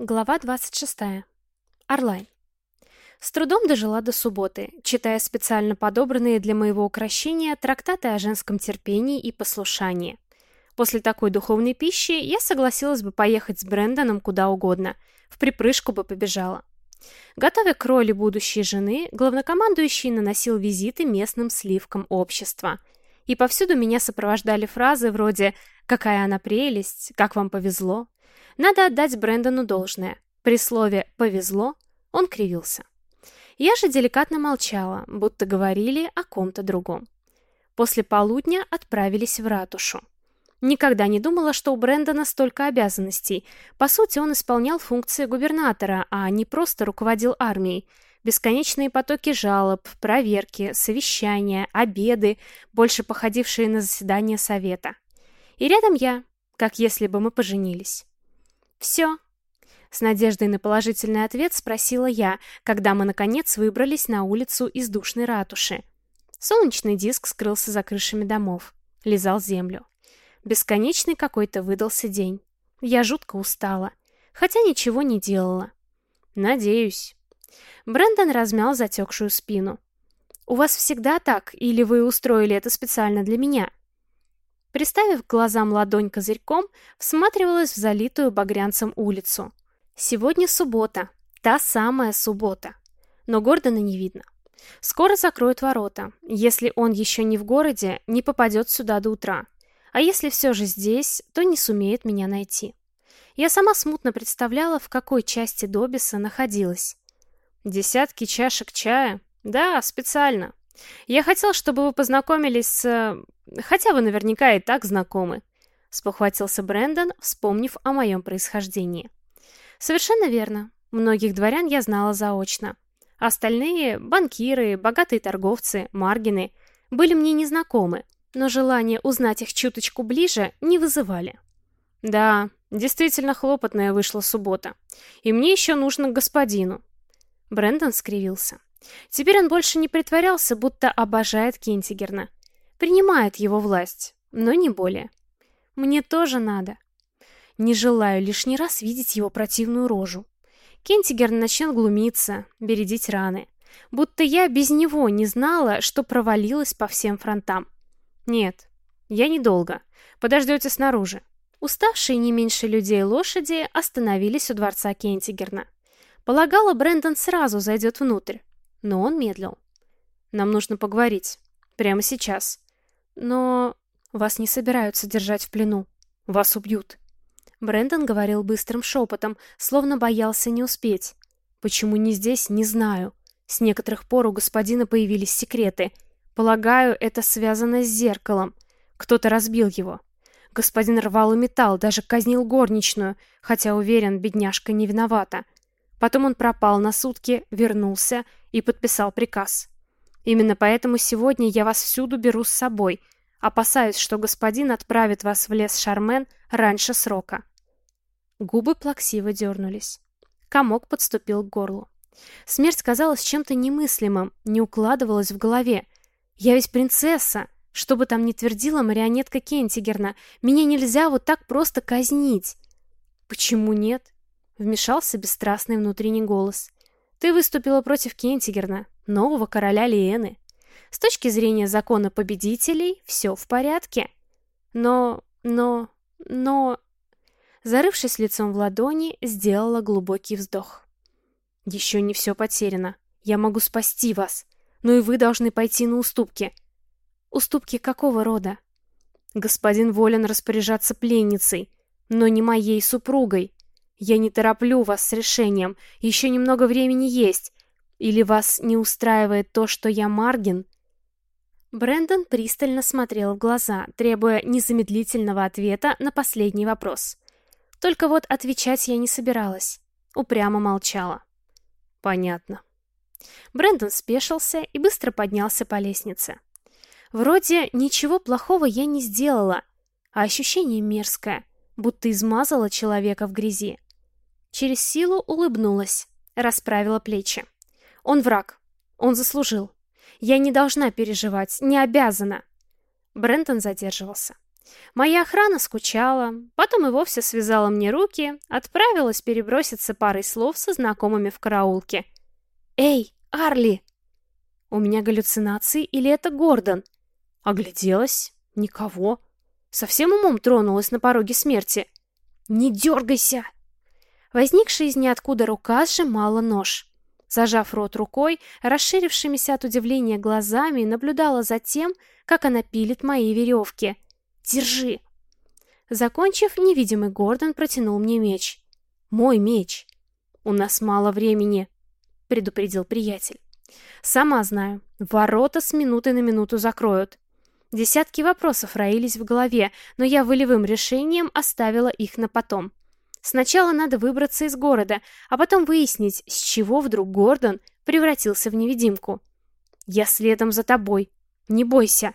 Глава 26. Орлайн. С трудом дожила до субботы, читая специально подобранные для моего украшения трактаты о женском терпении и послушании. После такой духовной пищи я согласилась бы поехать с Брэндоном куда угодно, в припрыжку бы побежала. Готовя к роли будущей жены, главнокомандующий наносил визиты местным сливкам общества. И повсюду меня сопровождали фразы вроде «Какая она прелесть», «Как вам повезло», надо отдать Брэндону должное. При слове «повезло» он кривился. Я же деликатно молчала, будто говорили о ком-то другом. После полудня отправились в ратушу. Никогда не думала, что у Брэндона столько обязанностей. По сути, он исполнял функции губернатора, а не просто руководил армией. Бесконечные потоки жалоб, проверки, совещания, обеды, больше походившие на заседание совета. И рядом я, как если бы мы поженились. «Все?» С надеждой на положительный ответ спросила я, когда мы, наконец, выбрались на улицу из душной ратуши. Солнечный диск скрылся за крышами домов. Лизал землю. Бесконечный какой-то выдался день. Я жутко устала. Хотя ничего не делала. Надеюсь. Брэндон размял затекшую спину. «У вас всегда так, или вы устроили это специально для меня?» Приставив глазам ладонь козырьком, всматривалась в залитую багрянцем улицу. Сегодня суббота. Та самая суббота. Но Гордона не видно. Скоро закроют ворота. Если он еще не в городе, не попадет сюда до утра. А если все же здесь, то не сумеет меня найти. Я сама смутно представляла, в какой части Добиса находилась. Десятки чашек чая? Да, специально. Я хотел, чтобы вы познакомились с... Хотя вы наверняка и так знакомы. Спохватился Брэндон, вспомнив о моем происхождении. Совершенно верно. Многих дворян я знала заочно. Остальные — банкиры, богатые торговцы, маргины — были мне незнакомы, но желание узнать их чуточку ближе не вызывали. Да, действительно хлопотная вышла суббота. И мне еще нужно к господину. Брэндон скривился. Теперь он больше не притворялся, будто обожает Кентигерна. Принимает его власть, но не более. Мне тоже надо. Не желаю лишний раз видеть его противную рожу. Кентигерн начнет глумиться, бередить раны. Будто я без него не знала, что провалилась по всем фронтам. Нет, я недолго. Подождете снаружи. Уставшие не меньше людей лошади остановились у дворца Кентигерна. Полагала, Брэндон сразу зайдет внутрь но он медлил. «Нам нужно поговорить. Прямо сейчас. Но вас не собираются держать в плену. Вас убьют». Брэндон говорил быстрым шепотом, словно боялся не успеть. «Почему не здесь, не знаю. С некоторых пор у господина появились секреты. Полагаю, это связано с зеркалом. Кто-то разбил его. Господин рвал и металл, даже казнил горничную, хотя, уверен, бедняжка не виновата. Потом он пропал на сутки, вернулся и подписал приказ. Именно поэтому сегодня я вас всюду беру с собой. Опасаюсь, что господин отправит вас в лес Шармен раньше срока. Губы плаксиво дернулись. Комок подступил к горлу. Смерть казалась чем-то немыслимым, не укладывалась в голове. Я ведь принцесса. Что бы там ни твердила марионетка Кентигерна, меня нельзя вот так просто казнить. Почему нет? Вмешался бесстрастный внутренний голос. Ты выступила против Кентигерна, нового короля Лиены. С точки зрения закона победителей, все в порядке. Но, но, но... Зарывшись лицом в ладони, сделала глубокий вздох. Еще не все потеряно. Я могу спасти вас. Но и вы должны пойти на уступки. Уступки какого рода? Господин волен распоряжаться пленницей, но не моей супругой. Я не тороплю вас с решением, еще немного времени есть. Или вас не устраивает то, что я Маргин?» Брэндон пристально смотрел в глаза, требуя незамедлительного ответа на последний вопрос. Только вот отвечать я не собиралась. Упрямо молчала. «Понятно». Брэндон спешился и быстро поднялся по лестнице. Вроде ничего плохого я не сделала, а ощущение мерзкое, будто измазала человека в грязи. Через силу улыбнулась, расправила плечи. Он враг. Он заслужил. Я не должна переживать, не обязана. Брентон задерживался. Моя охрана скучала, потом и вовсе связала мне руки, отправилась переброситься парой слов со знакомыми в караулке. «Эй, Арли!» «У меня галлюцинации или это Гордон?» Огляделась. Никого. Совсем умом тронулась на пороге смерти. «Не дергайся!» Возникшая из ниоткуда рука сжимала нож. Зажав рот рукой, расширившимися от удивления глазами, наблюдала за тем, как она пилит мои веревки. «Держи!» Закончив, невидимый Гордон протянул мне меч. «Мой меч!» «У нас мало времени», — предупредил приятель. «Сама знаю, ворота с минуты на минуту закроют». Десятки вопросов роились в голове, но я волевым решением оставила их на потом. Сначала надо выбраться из города, а потом выяснить, с чего вдруг Гордон превратился в невидимку. «Я следом за тобой. Не бойся!»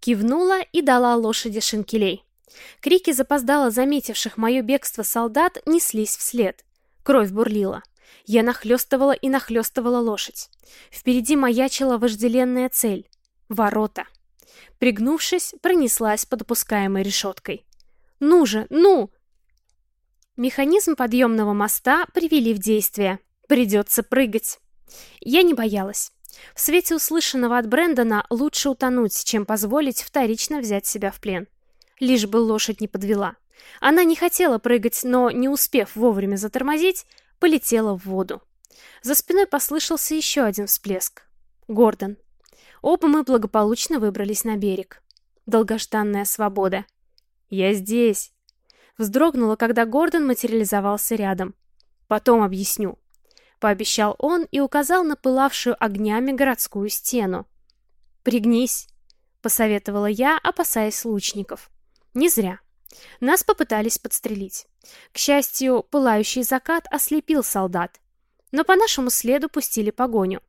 Кивнула и дала лошади шинкелей. Крики запоздало заметивших мое бегство солдат неслись вслед. Кровь бурлила. Я нахлестывала и нахлестывала лошадь. Впереди маячила вожделенная цель — ворота. Пригнувшись, пронеслась под опускаемой решеткой. «Ну же, ну!» Механизм подъемного моста привели в действие. Придется прыгать. Я не боялась. В свете услышанного от Брэндона лучше утонуть, чем позволить вторично взять себя в плен. Лишь бы лошадь не подвела. Она не хотела прыгать, но, не успев вовремя затормозить, полетела в воду. За спиной послышался еще один всплеск. Гордон. Оба мы благополучно выбрались на берег. Долгожданная свобода. «Я здесь!» Вздрогнула, когда Гордон материализовался рядом. «Потом объясню», — пообещал он и указал на пылавшую огнями городскую стену. «Пригнись», — посоветовала я, опасаясь лучников. Не зря. Нас попытались подстрелить. К счастью, пылающий закат ослепил солдат. Но по нашему следу пустили погоню.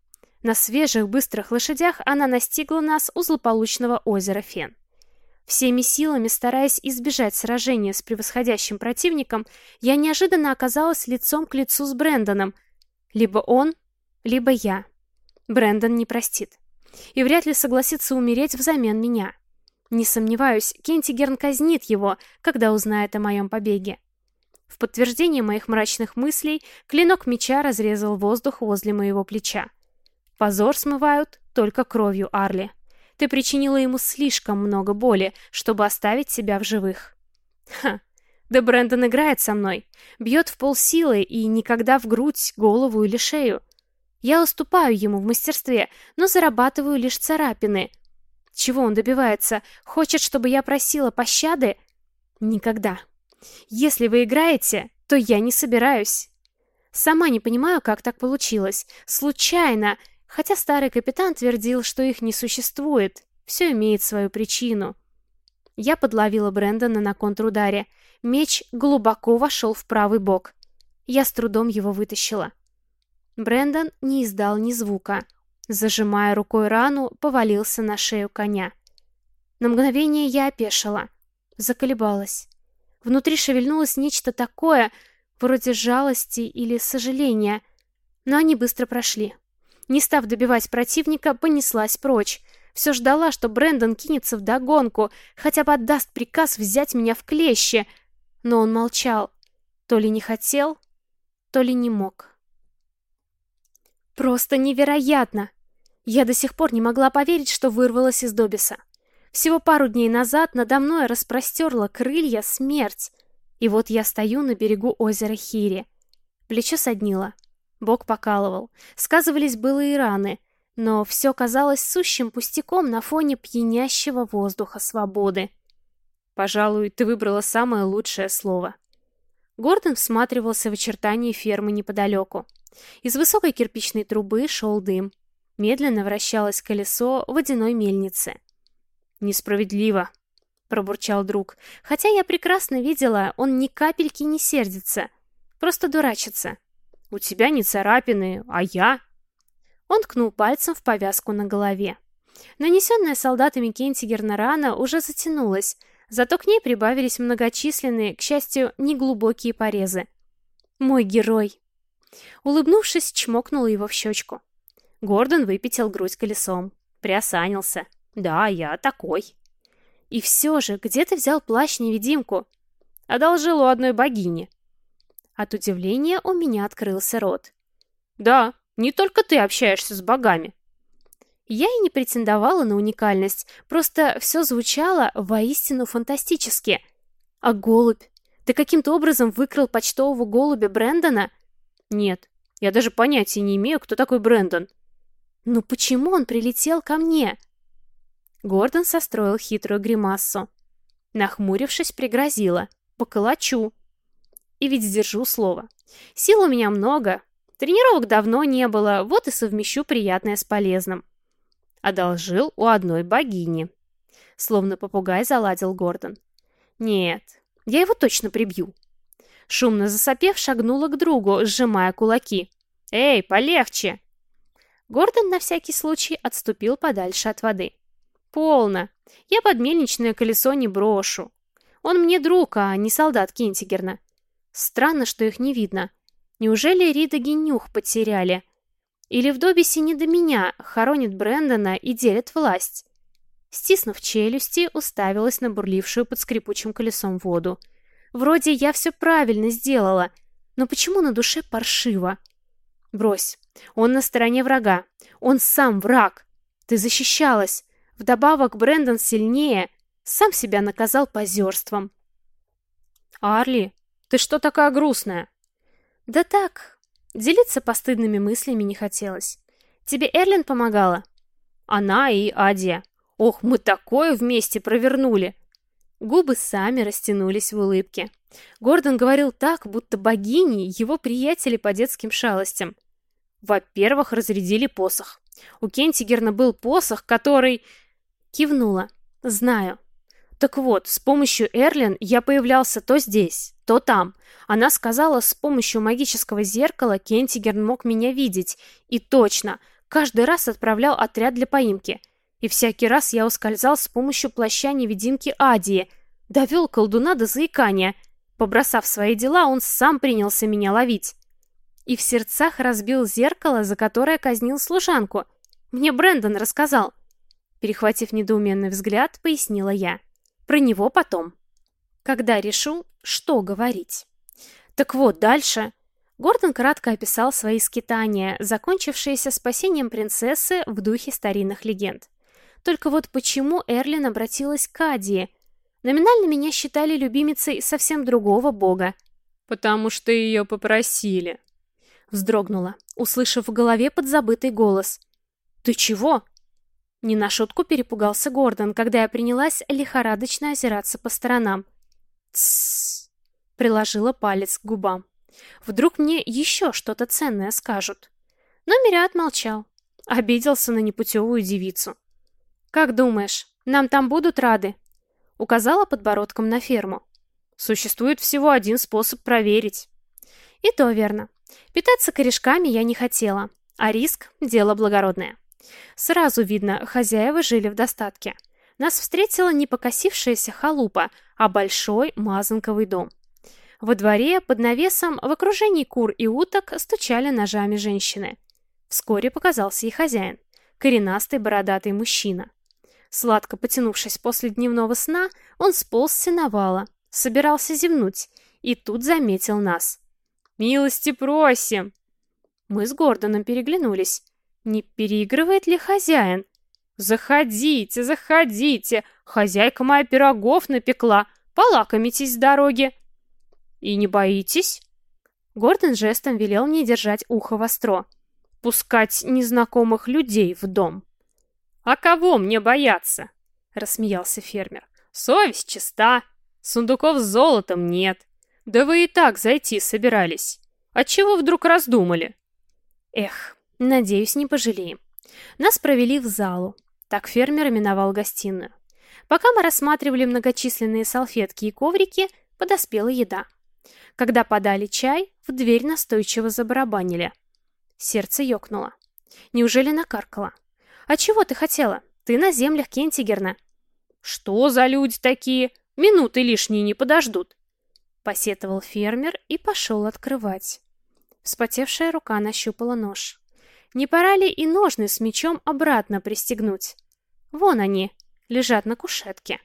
На свежих, быстрых лошадях она настигла нас у злополучного озера Фен. Всеми силами, стараясь избежать сражения с превосходящим противником, я неожиданно оказалась лицом к лицу с Брэндоном. Либо он, либо я. Брэндон не простит. И вряд ли согласится умереть взамен меня. Не сомневаюсь, Кентигерн казнит его, когда узнает о моем побеге. В подтверждение моих мрачных мыслей клинок меча разрезал воздух возле моего плеча. Позор смывают только кровью Арли. Ты причинила ему слишком много боли, чтобы оставить себя в живых. Ха, да Брэндон играет со мной. Бьет в полсилы и никогда в грудь, голову или шею. Я уступаю ему в мастерстве, но зарабатываю лишь царапины. Чего он добивается? Хочет, чтобы я просила пощады? Никогда. Если вы играете, то я не собираюсь. Сама не понимаю, как так получилось. Случайно. Хотя старый капитан твердил, что их не существует. Все имеет свою причину. Я подловила Брэндона на контрударе. Меч глубоко вошел в правый бок. Я с трудом его вытащила. Брэндон не издал ни звука. Зажимая рукой рану, повалился на шею коня. На мгновение я опешила. Заколебалась. Внутри шевельнулось нечто такое, вроде жалости или сожаления. Но они быстро прошли. Не став добивать противника, понеслась прочь. Все ждала, что Брэндон кинется в догонку, хотя бы отдаст приказ взять меня в клещи. Но он молчал. То ли не хотел, то ли не мог. Просто невероятно! Я до сих пор не могла поверить, что вырвалась из Добиса. Всего пару дней назад надо мной распростерла крылья смерть. И вот я стою на берегу озера Хири. Плечо соднило. Бок покалывал. Сказывались былые раны, но все казалось сущим пустяком на фоне пьянящего воздуха свободы. Пожалуй, ты выбрала самое лучшее слово. Гордон всматривался в очертания фермы неподалеку. Из высокой кирпичной трубы шел дым. Медленно вращалось колесо водяной мельницы. «Несправедливо», — пробурчал друг. Хотя я прекрасно видела, он ни капельки не сердится. Просто дурачится. У тебя не царапины, а я...» Он ткнул пальцем в повязку на голове. Нанесенная солдатами Кентигерна рана уже затянулась, зато к ней прибавились многочисленные, к счастью, неглубокие порезы. «Мой герой!» Улыбнувшись, чмокнула его в щечку. Гордон выпятил грудь колесом. Приосанился. «Да, я такой». И все же, где ты взял плащ-невидимку? Одолжил у одной богини. От удивления у меня открылся рот. Да, не только ты общаешься с богами. Я и не претендовала на уникальность, просто все звучало воистину фантастически. А голубь? Ты каким-то образом выкрал почтового голубя Брэндона? Нет, я даже понятия не имею, кто такой Брэндон. Ну почему он прилетел ко мне? Гордон состроил хитрую гримассу. Нахмурившись, пригрозила. Поколочу. И ведь сдержу слово. Сил у меня много. Тренировок давно не было, вот и совмещу приятное с полезным. Одолжил у одной богини. Словно попугай заладил Гордон. Нет, я его точно прибью. Шумно засопев, шагнула к другу, сжимая кулаки. «Эй, полегче!» Гордон на всякий случай отступил подальше от воды. «Полно. Я под мельничное колесо не брошу. Он мне друг, а не солдат Кентигерна. Странно, что их не видно. Неужели Рида Генюх потеряли? Или в Добисе не до меня хоронит Брэндона и делит власть?» Стиснув челюсти, уставилась на бурлившую под скрипучим колесом воду. «Вроде я все правильно сделала, но почему на душе паршиво?» «Брось, он на стороне врага. Он сам враг. Ты защищалась. Вдобавок Брэндон сильнее, сам себя наказал позерством. «Арли, ты что такая грустная?» «Да так, делиться постыдными мыслями не хотелось. Тебе Эрлин помогала?» «Она и Адия. Ох, мы такое вместе провернули!» Губы сами растянулись в улыбке. Гордон говорил так, будто богини — его приятели по детским шалостям. Во-первых, разрядили посох. У Кентигерна был посох, который... Кивнула. Знаю. Так вот, с помощью Эрлин я появлялся то здесь, то там. Она сказала, с помощью магического зеркала Кентигерн мог меня видеть. И точно, каждый раз отправлял отряд для поимки. И всякий раз я ускользал с помощью плаща-невидимки Адии. Довел колдуна до заикания. Побросав свои дела, он сам принялся меня ловить. И в сердцах разбил зеркало, за которое казнил служанку. Мне Брэндон рассказал. Перехватив недоуменный взгляд, пояснила я. Про него потом. Когда решу, что говорить. Так вот, дальше. Гордон кратко описал свои скитания, закончившиеся спасением принцессы в духе старинных легенд. Только вот почему Эрлин обратилась к Адии? Номинально меня считали любимицей совсем другого бога. «Потому что ее попросили», — вздрогнула, услышав в голове подзабытый голос. «Ты чего?» Не на шутку перепугался Гордон, когда я принялась лихорадочно озираться по сторонам. «Тссс!» — приложила палец к губам. «Вдруг мне еще что-то ценное скажут?» Но Мириад молчал. Обиделся на непутевую девицу. «Как думаешь, нам там будут рады?» Указала подбородком на ферму. «Существует всего один способ проверить». И то верно. Питаться корешками я не хотела, а риск – дело благородное. Сразу видно, хозяева жили в достатке. Нас встретила не покосившаяся халупа, а большой мазанковый дом. Во дворе, под навесом, в окружении кур и уток стучали ножами женщины. Вскоре показался и хозяин, коренастый бородатый мужчина. Сладко потянувшись после дневного сна, он сполз с сеновала, собирался зевнуть, и тут заметил нас. «Милости просим!» Мы с Гордоном переглянулись. Не переигрывает ли хозяин? Заходите, заходите, хозяйка моя пирогов напекла, полакомитесь с дороги. И не боитесь? Гордон жестом велел мне держать ухо востро. Пускать незнакомых людей в дом. А кого мне бояться? Рассмеялся фермер. Совесть чиста, сундуков с золотом нет. Да вы и так зайти собирались. Отчего вдруг раздумали? Эх, Надеюсь, не пожалеем. Нас провели в залу. Так фермер именовал гостиную. Пока мы рассматривали многочисленные салфетки и коврики, подоспела еда. Когда подали чай, в дверь настойчиво забарабанили. Сердце ёкнуло. Неужели накаркала? А чего ты хотела? Ты на землях Кентигерна. Что за люди такие? Минуты лишние не подождут. Посетовал фермер и пошел открывать. Вспотевшая рука нащупала нож. Не пора ли и ножны с мечом обратно пристегнуть? Вон они, лежат на кушетке.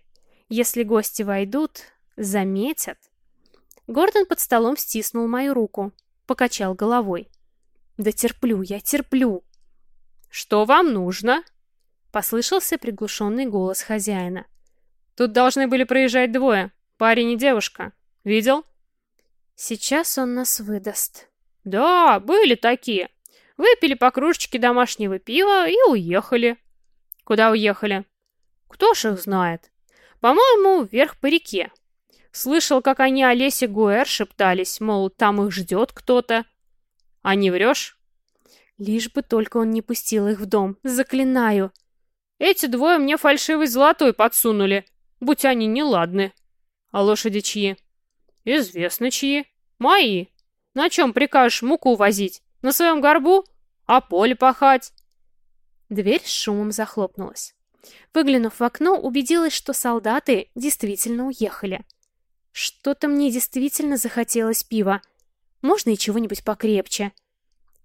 Если гости войдут, заметят. Гордон под столом стиснул мою руку, покачал головой. Да терплю я, терплю. Что вам нужно? Послышался приглушенный голос хозяина. Тут должны были проезжать двое, парень и девушка. Видел? Сейчас он нас выдаст. Да, были такие. Выпили по кружечке домашнего пива и уехали. Куда уехали? Кто ж их знает? По-моему, вверх по реке. Слышал, как они о лесе Гуэр шептались, мол, там их ждет кто-то. А не врешь? Лишь бы только он не пустил их в дом, заклинаю. Эти двое мне фальшивый золотой подсунули, будь они неладны. А лошади чьи? Известно чьи. Мои. На чем прикажешь муку возить? На своем горбу? А поле пахать? Дверь с шумом захлопнулась. Выглянув в окно, убедилась, что солдаты действительно уехали. Что-то мне действительно захотелось пива. Можно и чего-нибудь покрепче.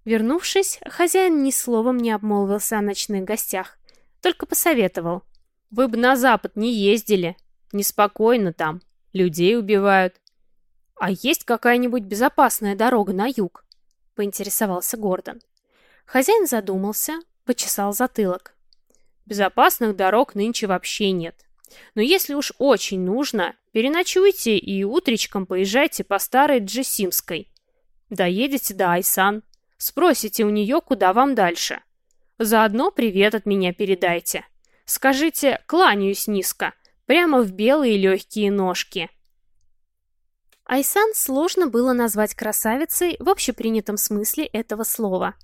Вернувшись, хозяин ни словом не обмолвился о ночных гостях, только посоветовал. «Вы бы на запад не ездили. Неспокойно там. Людей убивают». «А есть какая-нибудь безопасная дорога на юг?» — поинтересовался Гордон. Хозяин задумался, почесал затылок. «Безопасных дорог нынче вообще нет. Но если уж очень нужно, переночуйте и утречком поезжайте по старой Джессимской. Доедете до Айсан, Спросите у нее, куда вам дальше. Заодно привет от меня передайте. Скажите, кланяюсь низко, прямо в белые легкие ножки. Айсан сложно было назвать красавицей в общепринятом смысле этого слова.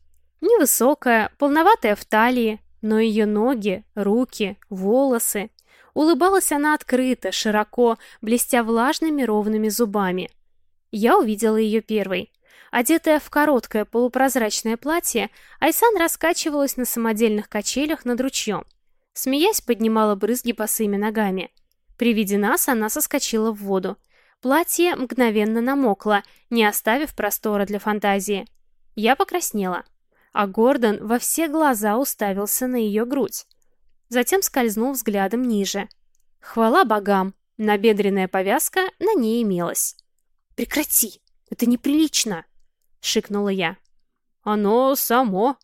Невысокая, полноватая в талии, но ее ноги, руки, волосы. Улыбалась она открыто, широко, блестя влажными ровными зубами. Я увидела ее первой. Одетая в короткое полупрозрачное платье, Айсан раскачивалась на самодельных качелях над ручьем. Смеясь, поднимала брызги босыми ногами. При виде нас она соскочила в воду. Платье мгновенно намокло, не оставив простора для фантазии. Я покраснела, а Гордон во все глаза уставился на ее грудь. Затем скользнул взглядом ниже. Хвала богам, набедренная повязка на ней имелась. «Прекрати! Это неприлично!» — шикнула я. «Оно само!»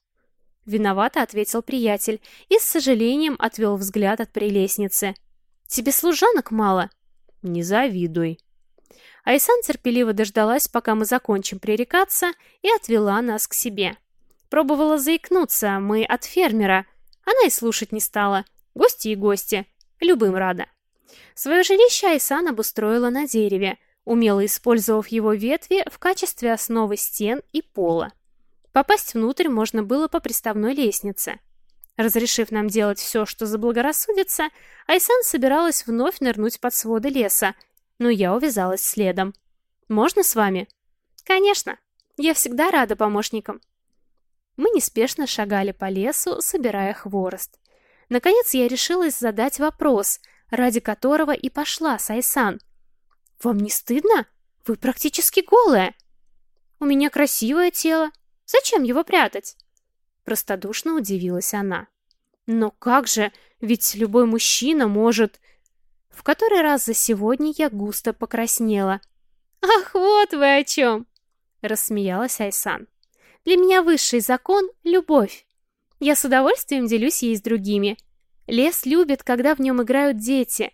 Виновато ответил приятель и с сожалением отвел взгляд от прелестницы. «Тебе служанок мало?» «Не завидуй». Айсан терпеливо дождалась, пока мы закончим пререкаться, и отвела нас к себе. Пробовала заикнуться, мы от фермера. Она и слушать не стала. Гости и гости. Любым рада. Свое жилище Айсан обустроила на дереве, умело использовав его ветви в качестве основы стен и пола. Попасть внутрь можно было по приставной лестнице. Разрешив нам делать все, что заблагорассудится, Айсан собиралась вновь нырнуть под своды леса, но я увязалась следом. «Можно с вами?» «Конечно. Я всегда рада помощникам». Мы неспешно шагали по лесу, собирая хворост. Наконец я решилась задать вопрос, ради которого и пошла с Айсан. Вам не стыдно? Вы практически голая. У меня красивое тело. Зачем его прятать? Простодушно удивилась она. Но как же, ведь любой мужчина может... В который раз за сегодня я густо покраснела. «Ах, вот вы о чем!» — рассмеялась Айсан. «Для меня высший закон — любовь. Я с удовольствием делюсь ей с другими. Лес любит, когда в нем играют дети,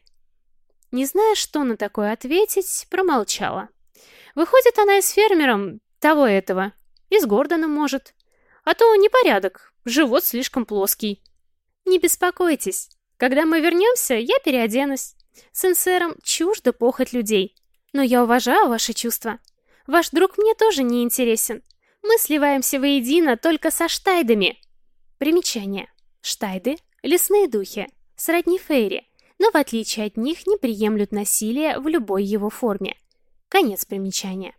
не зная, что на такое ответить, промолчала. Выходит, она и с фермером того этого. И с Гордоном может. А то непорядок, живот слишком плоский. Не беспокойтесь. Когда мы вернемся, я переоденусь. Сенсером чуждо похоть людей. Но я уважаю ваши чувства. Ваш друг мне тоже не интересен. Мы сливаемся воедино только со штайдами. Примечание. Штайды — лесные духи, сродни фейри — но в отличие от них не приемлют насилие в любой его форме. Конец примечания.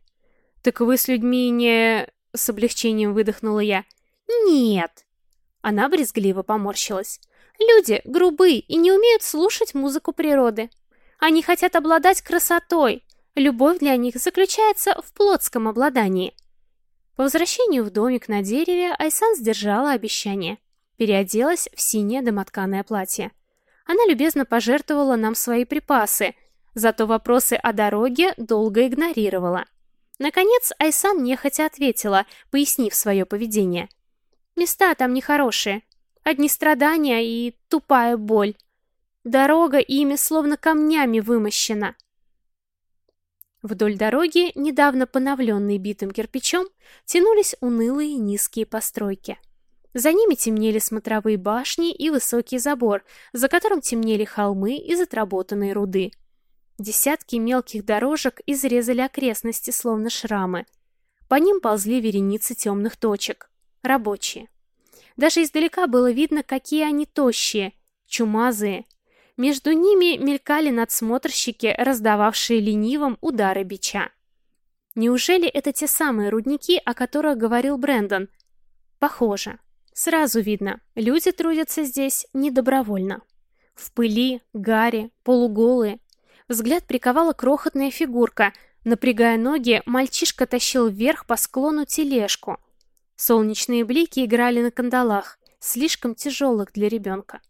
«Так вы с людьми не...» — с облегчением выдохнула я. «Нет!» Она брезгливо поморщилась. «Люди грубы и не умеют слушать музыку природы. Они хотят обладать красотой. Любовь для них заключается в плотском обладании». По возвращению в домик на дереве Айсан сдержала обещание. Переоделась в синее домотканое платье. Она любезно пожертвовала нам свои припасы, зато вопросы о дороге долго игнорировала. Наконец, Айсан нехотя ответила, пояснив свое поведение. «Места там нехорошие. Одни страдания и тупая боль. Дорога ими словно камнями вымощена». Вдоль дороги, недавно поновленной битым кирпичом, тянулись унылые низкие постройки. За ними темнели смотровые башни и высокий забор, за которым темнели холмы из отработанной руды. Десятки мелких дорожек изрезали окрестности, словно шрамы. По ним ползли вереницы темных точек. Рабочие. Даже издалека было видно, какие они тощие, чумазые. Между ними мелькали надсмотрщики, раздававшие ленивым удары бича. Неужели это те самые рудники, о которых говорил Брэндон? Похоже. Сразу видно, люди трудятся здесь недобровольно. В пыли, гаре, полуголые, Взгляд приковала крохотная фигурка. Напрягая ноги, мальчишка тащил вверх по склону тележку. Солнечные блики играли на кандалах, слишком тяжелых для ребенка.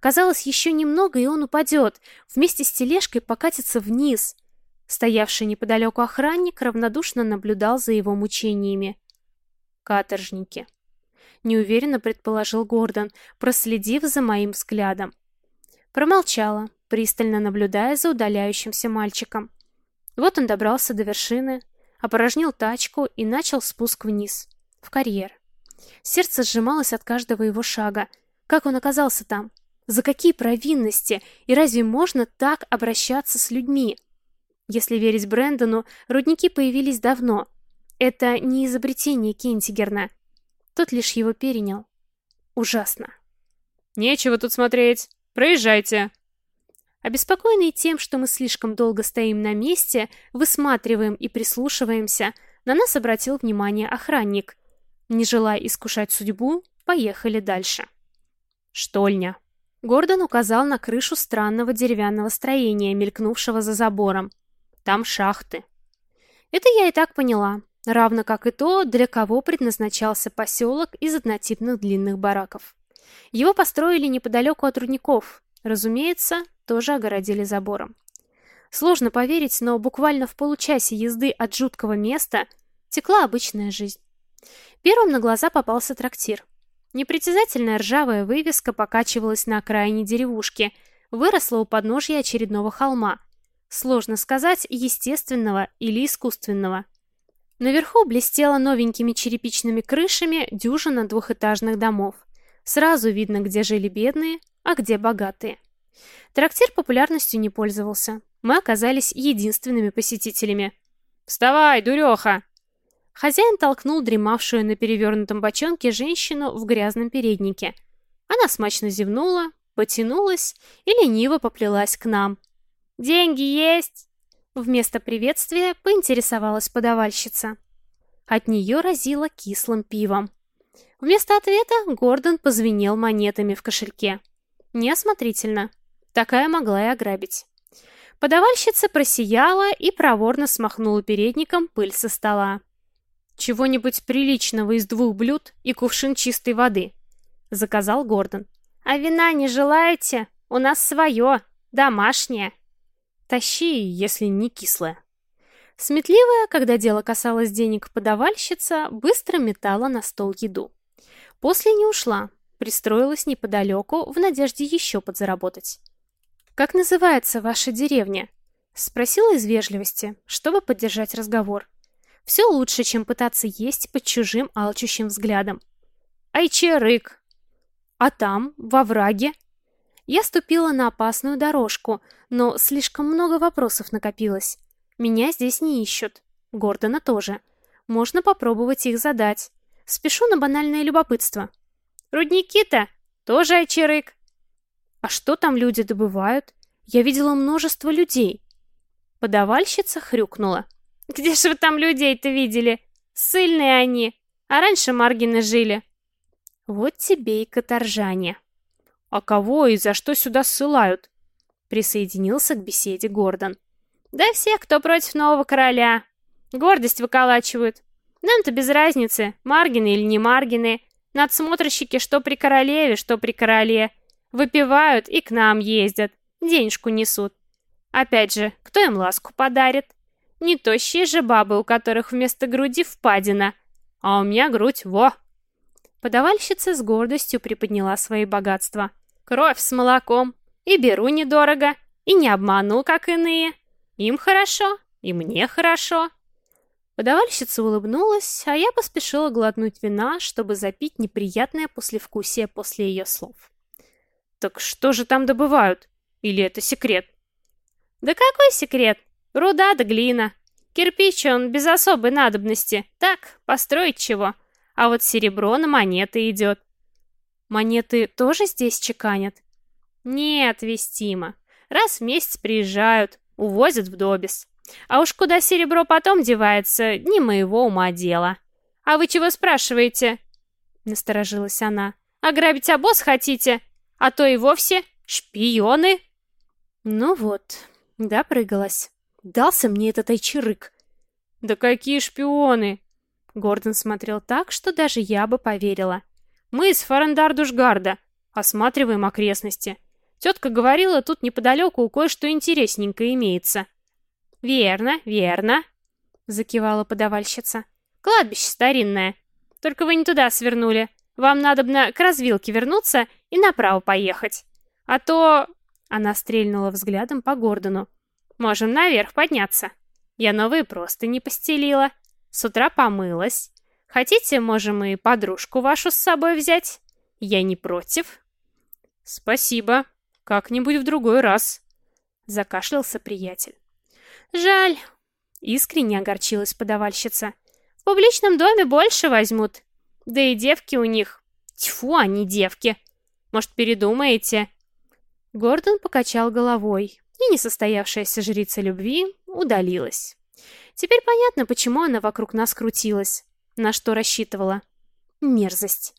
Казалось, еще немного, и он упадет, вместе с тележкой покатится вниз. Стоявший неподалеку охранник равнодушно наблюдал за его мучениями. Каторжники. Неуверенно предположил Гордон, проследив за моим взглядом. Промолчала, пристально наблюдая за удаляющимся мальчиком. Вот он добрался до вершины, опорожнил тачку и начал спуск вниз, в карьер. Сердце сжималось от каждого его шага. Как он оказался там? За какие провинности? И разве можно так обращаться с людьми? Если верить Брэндону, рудники появились давно. Это не изобретение Кентигерна. Тот лишь его перенял. Ужасно. «Нечего тут смотреть. Проезжайте», Обеспокоенный тем, что мы слишком долго стоим на месте, высматриваем и прислушиваемся, на нас обратил внимание охранник. Не желая искушать судьбу, поехали дальше. Штольня. Гордон указал на крышу странного деревянного строения, мелькнувшего за забором. Там шахты. Это я и так поняла, равно как и то, для кого предназначался поселок из однотипных длинных бараков. Его построили неподалеку от рудников, разумеется, тоже огородили забором. Сложно поверить, но буквально в получасе езды от жуткого места текла обычная жизнь. Первым на глаза попался трактир. Непритязательная ржавая вывеска покачивалась на окраине деревушки, выросла у подножья очередного холма. Сложно сказать, естественного или искусственного. Наверху блестела новенькими черепичными крышами дюжина двухэтажных домов. Сразу видно, где жили бедные, а где богатые. Трактир популярностью не пользовался. Мы оказались единственными посетителями. «Вставай, дуреха!» Хозяин толкнул дремавшую на перевернутом бочонке женщину в грязном переднике. Она смачно зевнула, потянулась и лениво поплелась к нам. «Деньги есть?» Вместо приветствия поинтересовалась подавальщица. От нее разило кислым пивом. Вместо ответа Гордон позвенел монетами в кошельке. Неосмотрительно. Такая могла и ограбить. Подавальщица просияла и проворно смахнула передником пыль со стола. «Чего-нибудь приличного из двух блюд и кувшин чистой воды», — заказал Гордон. «А вина не желаете? У нас свое, домашнее». «Тащи, если не кислое». Сметливая, когда дело касалось денег подавальщица, быстро метала на стол еду. После не ушла, пристроилась неподалеку в надежде еще подзаработать. «Как называется ваша деревня?» Спросила из вежливости, чтобы поддержать разговор. Все лучше, чем пытаться есть под чужим алчущим взглядом. «Айчерык!» «А там, во враге?» Я ступила на опасную дорожку, но слишком много вопросов накопилось. Меня здесь не ищут. Гордона тоже. Можно попробовать их задать. Спешу на банальное любопытство. «Рудники-то тоже айчерык!» А что там люди добывают? Я видела множество людей. Подавальщица хрюкнула. Где же вы там людей-то видели? Сыльные они. А раньше Маргины жили. Вот тебе и каторжане. А кого и за что сюда ссылают? Присоединился к беседе Гордон. Да всех, кто против нового короля. Гордость выколачивают. Нам-то без разницы, Маргины или не Маргины. Надсмотрщики что при королеве, что при короле. Выпивают и к нам ездят, денежку несут. Опять же, кто им ласку подарит? Не тощие же бабы, у которых вместо груди впадина. А у меня грудь, во!» Подавальщица с гордостью приподняла свои богатства. «Кровь с молоком. И беру недорого. И не обману, как иные. Им хорошо, и мне хорошо». Подавальщица улыбнулась, а я поспешила глотнуть вина, чтобы запить неприятное послевкусие после ее слов. «Так что же там добывают? Или это секрет?» «Да какой секрет? Руда да глина. Кирпич он без особой надобности. Так, построить чего. А вот серебро на монеты идет». «Монеты тоже здесь чеканят?» «Нет, вестимо. Раз в месяц приезжают, увозят в Добис. А уж куда серебро потом девается, не моего ума дело. А вы чего спрашиваете? Насторожилась она. Ограбить обоз хотите? А то и вовсе шпионы. Ну вот, допрыгалась. Дался мне этот айчирык. Да какие шпионы? Гордон смотрел так, что даже я бы поверила. Мы из Фарандардушгарда. Осматриваем окрестности. Тетка говорила, тут неподалеку кое-что интересненькое имеется. «Верно, верно», — закивала подавальщица. «Кладбище старинное. Только вы не туда свернули. Вам надобно к развилке вернуться и направо поехать. А то...» Она стрельнула взглядом по Гордону. «Можем наверх подняться. Я новые просто не постелила. С утра помылась. Хотите, можем и подружку вашу с собой взять? Я не против». «Спасибо. Как-нибудь в другой раз», — закашлялся приятель. «Жаль», — искренне огорчилась подавальщица. «В публичном доме больше возьмут. Да и девки у них. Тьфу, они девки. Может, передумаете?» Гордон покачал головой, и несостоявшаяся жрица любви удалилась. Теперь понятно, почему она вокруг нас крутилась. На что рассчитывала. Мерзость.